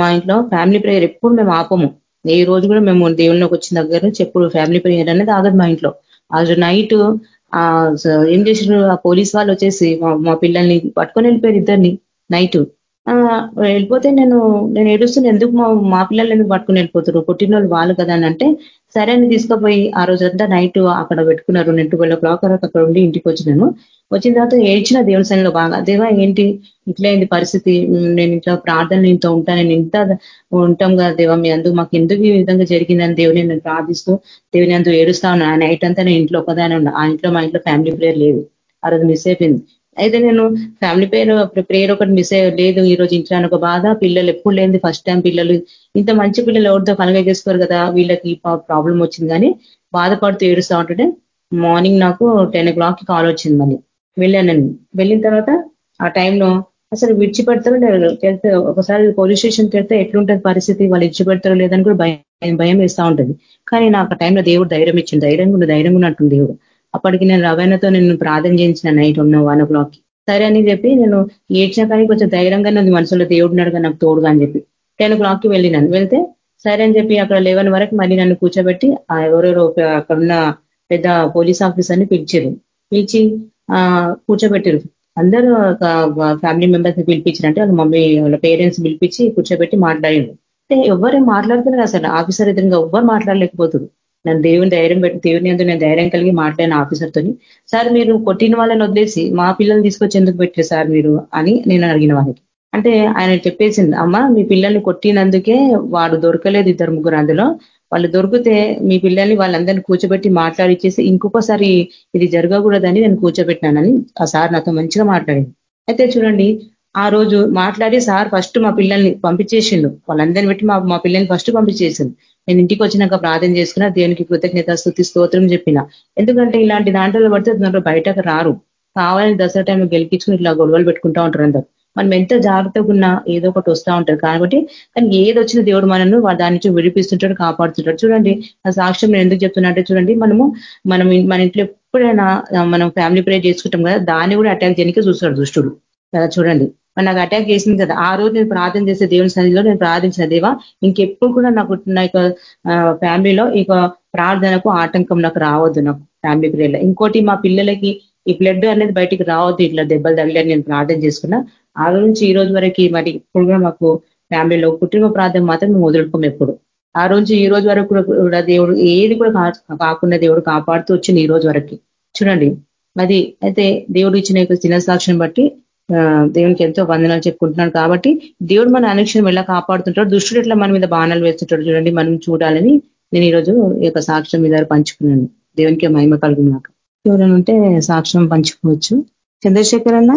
మా ఇంట్లో ఫ్యామిలీ ప్రేయర్ ఎప్పుడు మేము ఆపము. ఈ రోజు కూడా మేము దేవుళ్ళకి వచ్చిన దగ్గర చెప్పుడు ఫ్యామిలీ ప్రేయర్ అనేది ఆగదు మా ఇంట్లో. ఆ నైట్ ఏం చేసారు ఆ పోలీస్ వాళ్ళు వచ్చేసి మా పిల్లల్ని పట్టుకొని వెళ్ళిపోయారు ఇద్దరిని. నైట్ వెళ్ళిపోతే నేను నేను ఏడుస్తున్న ఎందుకు మా మా పిల్లలను పట్టుకుని వెళ్ళిపోతారు పుట్టిన వాళ్ళు కదా అని అంటే సరే అని తీసుకుపోయి ఆ రోజంతా నైట్ అక్కడ పెట్టుకున్నారు. నేను ట్వెల్వ్ ఓ క్లాక్ వరకు అక్కడ ఉండి ఇంటికి వచ్చినాను. వచ్చిన తర్వాత ఏడ్చిన దేవుని సన్నిలో బాగా దేవా ఏంటి? ఇట్లా పరిస్థితి? నేను ఇట్లా ప్రార్థనలు ఇంత ఉంటాను నేను ఇంత ఉంటాం కదా దేవా మీ అందుకు మాకు ఎందుకు ఈ విధంగా జరిగిందని దేవుని నేను ప్రార్థిస్తూ దేవుని అందు ఏడుస్తా ఉన్నాను ఆ నైట్ అంతా నేను ఇంట్లో ఒకదాని ఉన్నా. ఆ ఇంట్లో మా ఇంట్లో ఫ్యామిలీ ప్రేయర్ లేదు. ఆ రోజు మిస్ అయిపోయింది. అయితే నేను ఫ్యామిలీ పేరు ప్రేయర్ ఒకటి మిస్ లేదు ఈ రోజు ఇంట్లో ఒక బాధ. పిల్లలు ఎప్పుడు లేని ఫస్ట్ టైం పిల్లలు. ఇంత మంచి పిల్లలు ఎవరితో కనుగ చేసుకోరు కదా వీళ్ళకి ప్రాబ్లం వచ్చింది కానీ బాధపడుతూ ఏడుస్తూ ఉంటుంటే మార్నింగ్ నాకు టెన్ ఓ క్లాక్ కాల్ వచ్చింది మళ్ళీ. వెళ్ళాను నేను. వెళ్ళిన తర్వాత ఆ టైంలో అసలు విడిచిపెడతారో లేదు ఒకసారి పోలీస్ స్టేషన్కి వెళ్తే ఎట్లుంటుంది పరిస్థితి? వాళ్ళు ఇచ్చిపెడతారో లేదని కూడా భయం భయం వేస్తూ ఉంటుంది. కానీ నాకు ఆ టైంలో దేవుడు ధైర్యం ఇచ్చింది ధైర్యంగా ఉంది ధైర్యంగా ఉన్నట్టుంది దేవుడు. అప్పటికి నేను రవాణాతో నేను ప్రార్థన చేయించిన నైట్ ఉన్న వన్ ఓ క్లాక్ సరే అని చెప్పి నేను ఏడ్చిన కానీ కొంచెం ధైర్యంగా ఉంది మనసులో దేవుడు నడగా నాకు తోడుగా అని చెప్పి టెన్ ఓ క్లాక్కి వెళ్ళినాను. వెళ్తే సరే అని చెప్పి అక్కడ లెవెన్ వరకు మళ్ళీ నన్ను కూర్చోబెట్టి ఆ ఎవరెవరో అక్కడున్న పెద్ద పోలీస్ ఆఫీసర్ని పిలిచారు పిలిచి ఆ కూర్చోబెట్టారు అందరూ ఫ్యామిలీ మెంబర్స్ని పిలిపించారంటే వాళ్ళ మమ్మీ వాళ్ళ పేరెంట్స్ పిలిపించి కూర్చోబెట్టి మాట్లాడారు అంటే ఎవరే మాట్లాడుతున్నారు అసలు? ఆఫీసర్ ఎదురుగా ఎవ్వరు మాట్లాడలేకపోతున్నారు నన్ను దేవుని ధైర్యం పెట్టి దేవుని ఎందుకు నేను ధైర్యం కలిగి మాట్లాడిన ఆఫీసర్తో సార్ మీరు కొట్టిన వాళ్ళని వదిలేసి మా పిల్లల్ని తీసుకొచ్చి ఎందుకు పెట్టారు సార్ మీరు? అని నేను అడిగిన వాళ్ళకి అంటే ఆయన చెప్పేసింది అమ్మ మీ పిల్లల్ని కొట్టినందుకే వాడు దొరకలేదు ఇద్దరు ముగ్గురు అందులో. వాళ్ళు దొరికితే మీ పిల్లల్ని వాళ్ళందరినీ కూర్చోబెట్టి మాట్లాడిచ్చేసి ఇంకొకసారి ఇది జరగకూడదని నేను కూర్చోబెట్టినానని ఆ సార్ నాతో మంచిగా మాట్లాడింది. అయితే చూడండి ఆ రోజు మాట్లాడి సార్ ఫస్ట్ మా పిల్లల్ని పంపించేసిండు. వాళ్ళందరిని పెట్టి మా మా పిల్లల్ని ఫస్ట్ పంపించేసింది. నేను ఇంటికి వచ్చినాక ప్రార్థన చేసుకున్నా దేవునికి కృతజ్ఞత స్థుతి స్తోత్రం చెప్పిన. ఎందుకంటే ఇలాంటి దాంట్లో పడితే దాంట్లో బయటకు రారు. కావాలని దసరా టైంలో గెలిపించుకుని ఇట్లా గొడవలు పెట్టుకుంటా ఉంటారు అందరు. మనం ఎంత జాగ్రత్తగా ఉన్నా ఏదో ఒకటి వస్తూ ఉంటారు. కాబట్టి కానీ ఏది వచ్చిన దేవుడు మనను దాని నుంచి విడిపిస్తుంటాడు కాపాడుతుంటాడు. చూడండి ఆ సాక్ష్యం నేను ఎందుకు చెప్తున్నా అంటే చూడండి మనము మనం మన ఇంట్లో ఎప్పుడైనా మనం ఫ్యామిలీ ప్రేర్ చేసుకుంటాం కదా దాన్ని కూడా అటాక్ చేయడానికి చూస్తాడు దుష్టుడు. కదా చూడండి. మరి నాకు అటాక్ చేసింది కదా ఆ రోజు నేను ప్రార్థన చేసే దేవుని సన్నిధిలో నేను ప్రార్థించిన దేవా ఇంకెప్పుడు కూడా నాకు నా యొక్క ఫ్యామిలీలో ఇక ప్రార్థనకు ఆటంకం నాకు రావద్దు నాకు ఫ్యామిలీ ప్రేర్లో ఇంకోటి మా పిల్లలకి ఈ బ్లడ్ అనేది బయటికి రావద్దు ఇట్లా దెబ్బలు తగిలని నేను ప్రార్థన చేసుకున్నా. ఆ నుంచి ఈ రోజు వరకు మరి ఇప్పుడు కూడా మాకు ఫ్యామిలీలో కుటుంబ ప్రార్థన మాత్రం మేము వదులుకోము ఎప్పుడు. ఆ రోజు ఈ రోజు వరకు కూడా దేవుడు ఏది కూడా కాకుండా దేవుడు కాపాడుతూ వచ్చింది ఈ రోజు వరకు. చూడండి అది అయితే దేవుడు ఇచ్చిన యొక్క చిన్న సాక్ష్యం బట్టి దేవునికి ఎంతో వందనాలు చెప్పుకుంటున్నాడు కాబట్టి దేవుడు మన అనుక్షణం ఎలా కాపాడుతుంటాడు దుష్టుడు ఎట్లా మన మీద బాణాలు వేస్తుంటాడు చూడండి మనం చూడాలని నేను ఈరోజు ఈ యొక్క సాక్ష్యం మీద పంచుకున్నాను. దేవునికి మహిమ కలుగునాక ఎవరైనా ఉంటే సాక్ష్యం పంచుకోవచ్చు. చంద్రశేఖర్ అన్న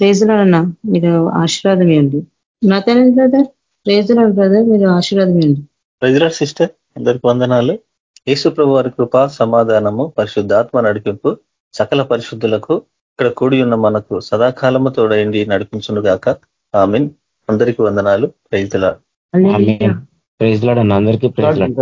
ప్రేజులన్నా మీరు ఆశీర్వాదం ఏంటి నాతనే బ్రదర్ ప్రేజులో బ్రదర్ మీరు ఆశీర్వాదం ఏంటి ప్రెజలాడ్ సిస్టర్ అందరికి వందనాలు. యేసు ప్రభు వారి కృప సమాధానము పరిశుద్ధాత్మ నడిపింపు సకల పరిశుద్ధులకు ఇక్కడ కూడి ఉన్న మనకు సదాకాలము తోడైంది నడిపించును గాక. ఆమెన్. అందరికీ వందనాలు. ప్రైజ్లా ప్రైజ్ లాడ్ అన్న అందరికీ ప్రైజ్ లాడ్